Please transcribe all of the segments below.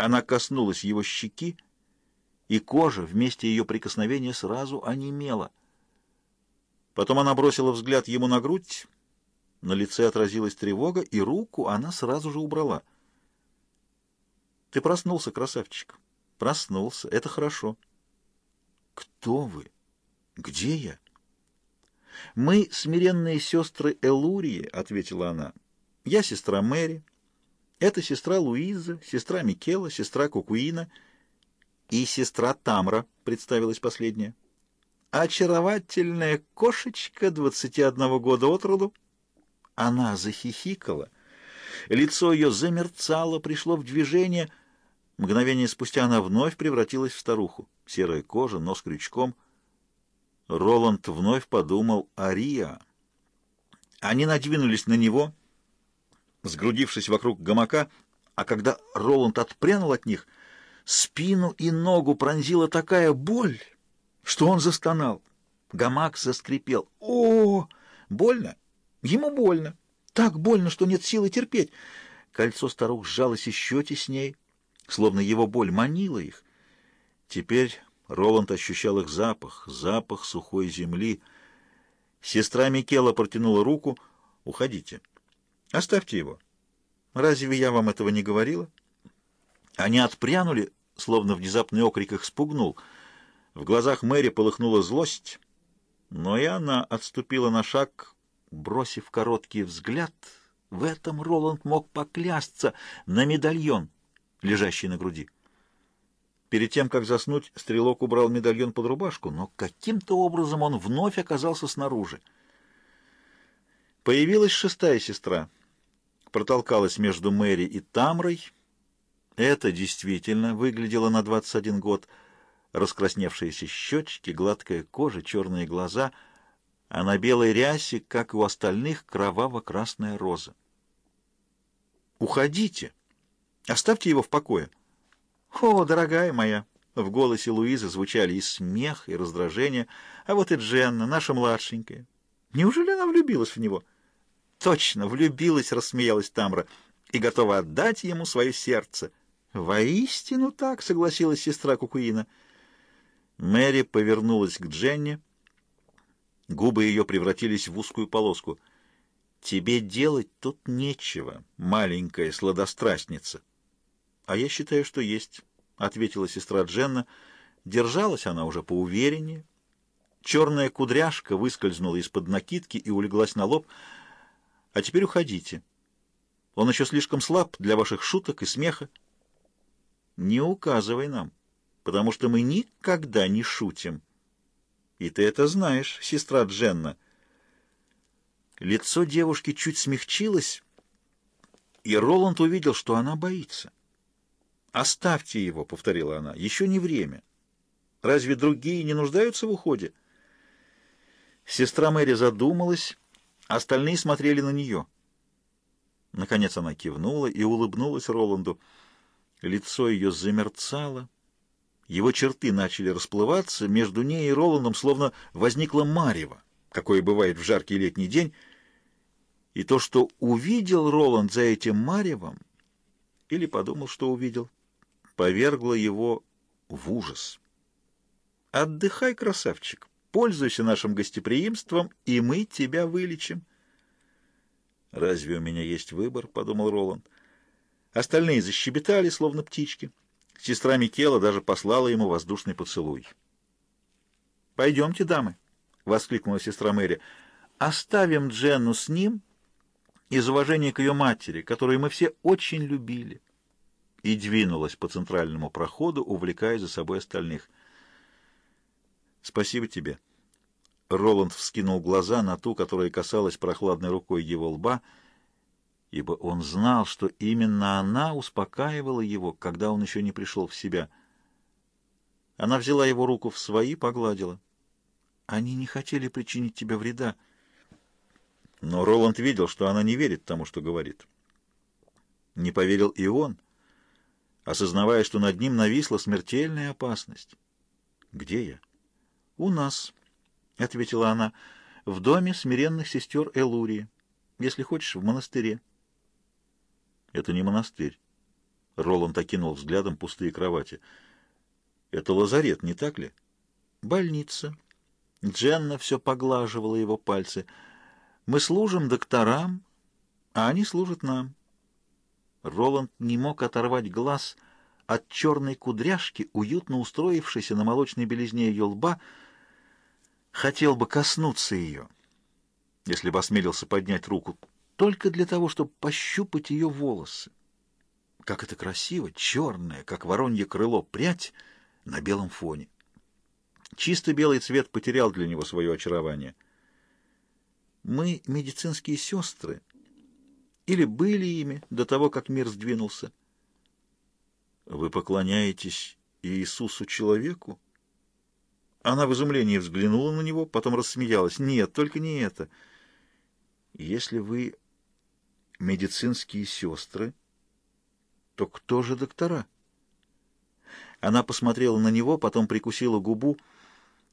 Она коснулась его щеки, и кожа вместе ее прикосновения сразу онемела. Потом она бросила взгляд ему на грудь, на лице отразилась тревога, и руку она сразу же убрала. «Ты проснулся, красавчик?» «Проснулся. Это хорошо». «Кто вы? Где я?» «Мы смиренные сестры Элурии», — ответила она. «Я сестра Мэри, это сестра Луиза, сестра Микела, сестра Кукуина и сестра Тамра, представилась последняя. Очаровательная кошечка 21 года от роду. Она захихикала. Лицо ее замерцало, пришло в движение. Мгновение спустя она вновь превратилась в старуху. Серая кожа, нос крючком. Роланд вновь подумал о Риа. Они надвинулись на него — сгрудившись вокруг гамака, а когда Роланд отпрянул от них, спину и ногу пронзила такая боль, что он застонал. Гамак заскрипел. О, больно? Ему больно. Так больно, что нет силы терпеть. Кольцо старух сжалось еще тесней, словно его боль манила их. Теперь Роланд ощущал их запах, запах сухой земли. Сестра Микела протянула руку. «Уходите». Оставьте его. Разве я вам этого не говорила? Они отпрянули, словно внезапный окрик их спугнул. В глазах Мэри полыхнула злость, но и она отступила на шаг, бросив короткий взгляд. В этом Роланд мог поклясться на медальон, лежащий на груди. Перед тем, как заснуть, стрелок убрал медальон под рубашку, но каким-то образом он вновь оказался снаружи. Появилась шестая сестра — протолкалась между Мэри и Тамрой. Это действительно выглядело на 21 год. Раскрасневшиеся щечки, гладкая кожа, черные глаза, а на белой рясе, как и у остальных, кроваво-красная роза. «Уходите! Оставьте его в покое!» «О, дорогая моя!» В голосе Луизы звучали и смех, и раздражение. «А вот и Дженна, наша младшенькая. Неужели она влюбилась в него?» Точно влюбилась, рассмеялась Тамра, и готова отдать ему свое сердце. Воистину так, согласилась сестра Кукуина. Мэри повернулась к Дженни. Губы ее превратились в узкую полоску. «Тебе делать тут нечего, маленькая сладострастница». «А я считаю, что есть», — ответила сестра Дженна. Держалась она уже поувереннее. Черная кудряшка выскользнула из-под накидки и улеглась на лоб — а теперь уходите. Он еще слишком слаб для ваших шуток и смеха. Не указывай нам, потому что мы никогда не шутим. И ты это знаешь, сестра Дженна. Лицо девушки чуть смягчилось, и Роланд увидел, что она боится. «Оставьте его», — повторила она, — «еще не время. Разве другие не нуждаются в уходе?» Сестра Мэри задумалась Остальные смотрели на нее. Наконец она кивнула и улыбнулась Роланду. Лицо ее замерцало. Его черты начали расплываться. Между ней и Роландом словно возникла марево, какое бывает в жаркий летний день. И то, что увидел Роланд за этим маревом, или подумал, что увидел, повергло его в ужас. «Отдыхай, красавчик!» Пользуйся нашим гостеприимством, и мы тебя вылечим. «Разве у меня есть выбор?» — подумал Роланд. Остальные защебетали, словно птички. Сестра Микела даже послала ему воздушный поцелуй. «Пойдемте, дамы!» — воскликнула сестра Мэри. «Оставим Дженну с ним из уважения к ее матери, которую мы все очень любили» и двинулась по центральному проходу, увлекая за собой остальных — «Спасибо тебе». Роланд вскинул глаза на ту, которая касалась прохладной рукой его лба, ибо он знал, что именно она успокаивала его, когда он еще не пришел в себя. Она взяла его руку в свои, погладила. «Они не хотели причинить тебе вреда». Но Роланд видел, что она не верит тому, что говорит. Не поверил и он, осознавая, что над ним нависла смертельная опасность. «Где я?» «У нас», — ответила она, — «в доме смиренных сестер Элурии, если хочешь, в монастыре». «Это не монастырь». Роланд окинул взглядом пустые кровати. «Это лазарет, не так ли?» «Больница». Дженна все поглаживала его пальцы. «Мы служим докторам, а они служат нам». Роланд не мог оторвать глаз от черной кудряшки, уютно устроившейся на молочной белизне ее лба, хотел бы коснуться ее, если бы осмелился поднять руку, только для того, чтобы пощупать ее волосы. Как это красиво, черное, как воронье крыло, прядь на белом фоне. Чисто белый цвет потерял для него свое очарование. Мы медицинские сестры, или были ими до того, как мир сдвинулся. Вы поклоняетесь Иисусу человеку? Она в изумлении взглянула на него, потом рассмеялась. Нет, только не это. Если вы медицинские сестры, то кто же доктора? Она посмотрела на него, потом прикусила губу,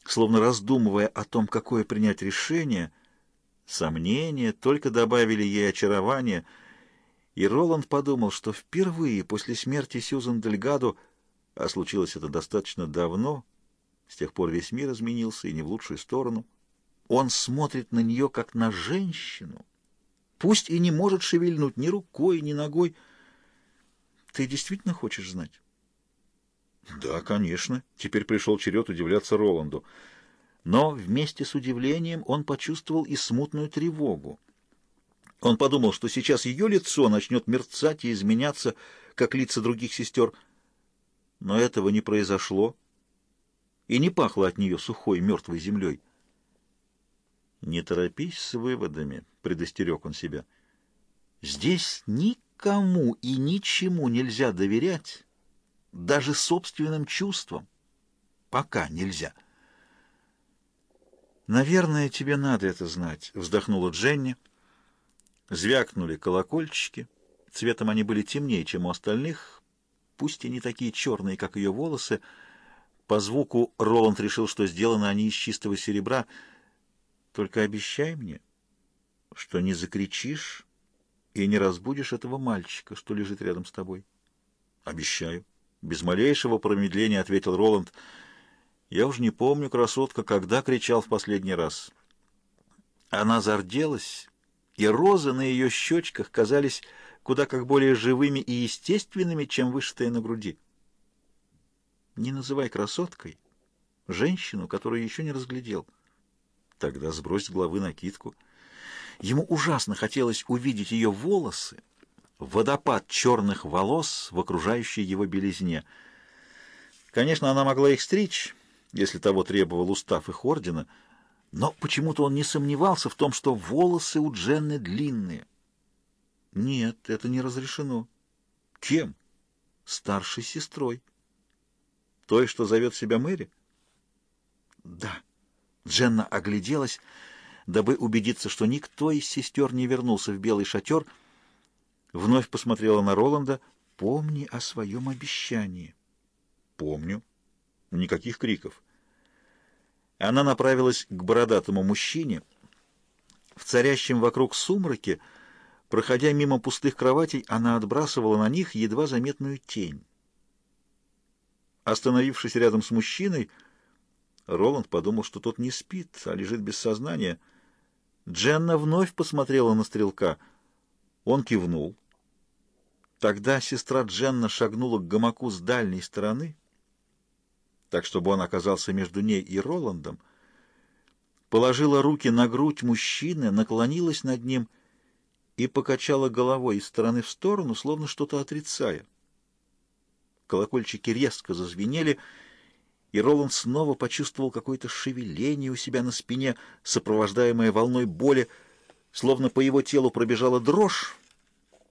словно раздумывая о том, какое принять решение. Сомнения только добавили ей очарование, и Роланд подумал, что впервые после смерти Сьюзан Дельгадо, а случилось это достаточно давно, с тех пор весь мир изменился и не в лучшую сторону, он смотрит на нее как на женщину, пусть и не может шевельнуть ни рукой, ни ногой, ты действительно хочешь знать? Да, конечно. Теперь пришел черед удивляться Роланду. Но вместе с удивлением он почувствовал и смутную тревогу. Он подумал, что сейчас ее лицо начнет мерцать и изменяться, как лица других сестер. Но этого не произошло, и не пахло от нее сухой мертвой землей. «Не торопись с выводами», — предостерег он себя. «Здесь Никому и ничему нельзя доверять, даже собственным чувствам. Пока нельзя. «Наверное, тебе надо это знать», — вздохнула Дженни. Звякнули колокольчики. Цветом они были темнее, чем у остальных, пусть и не такие черные, как ее волосы. По звуку Роланд решил, что сделаны они из чистого серебра. «Только обещай мне, что не закричишь и не разбудишь этого мальчика, что лежит рядом с тобой. — Обещаю. Без малейшего промедления ответил Роланд. Я уж не помню, красотка, когда кричал в последний раз. Она зарделась, и розы на ее щечках казались куда как более живыми и естественными, чем вышитые на груди. Не называй красоткой женщину, которую еще не разглядел. Тогда сбрось с головы накидку — Ему ужасно хотелось увидеть ее волосы, водопад черных волос в окружающей его белизне. Конечно, она могла их стричь, если того требовал устав их ордена, но почему-то он не сомневался в том, что волосы у Дженны длинные. Нет, это не разрешено. Кем? Старшей сестрой. Той, что зовет себя Мэри? Да. Дженна огляделась, дабы убедиться, что никто из сестер не вернулся в белый шатер, вновь посмотрела на Роланда. «Помни о своем обещании». «Помню. Никаких криков». Она направилась к бородатому мужчине. В царящем вокруг сумраке, проходя мимо пустых кроватей, она отбрасывала на них едва заметную тень. Остановившись рядом с мужчиной, Роланд подумал, что тот не спит, а лежит без сознания — Дженна вновь посмотрела на стрелка. Он кивнул. Тогда сестра Дженна шагнула к гамаку с дальней стороны, так чтобы он оказался между ней и Роландом, положила руки на грудь мужчины, наклонилась над ним и покачала головой из стороны в сторону, словно что-то отрицая. Колокольчики резко зазвенели, и Роланд снова почувствовал какое-то шевеление у себя на спине, сопровождаемое волной боли, словно по его телу пробежала дрожь,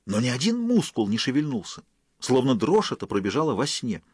но ни один мускул не шевельнулся, словно дрожь эта пробежала во сне —